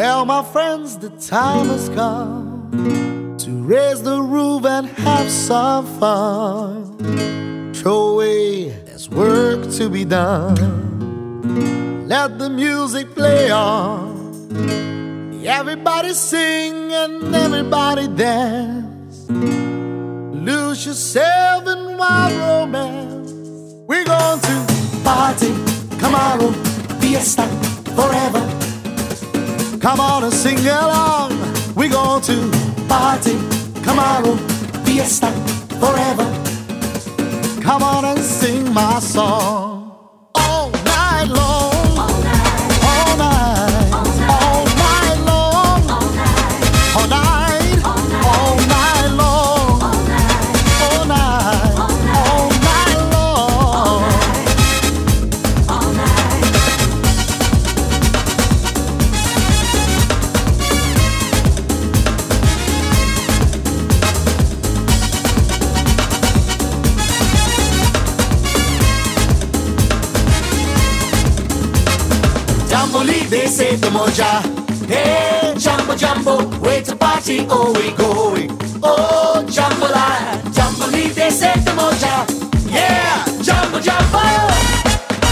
Well, my friends, the time has come to raise the roof and have some fun. Throw away, there's work to be done. Let the music play on. Everybody sing and everybody dance. Lose yourself in wild romance. We're going to party, Camaro, fiesta, forever. Come on and sing along. We're going to party, Camaro, fiesta, forever. Come on and sing my song Jamboree, they say the moja. Hey, Jumbo Jumbo, where to party, oh we going. Oh, jumbo Jambalaya, Jamboree, they say the moja. Yeah.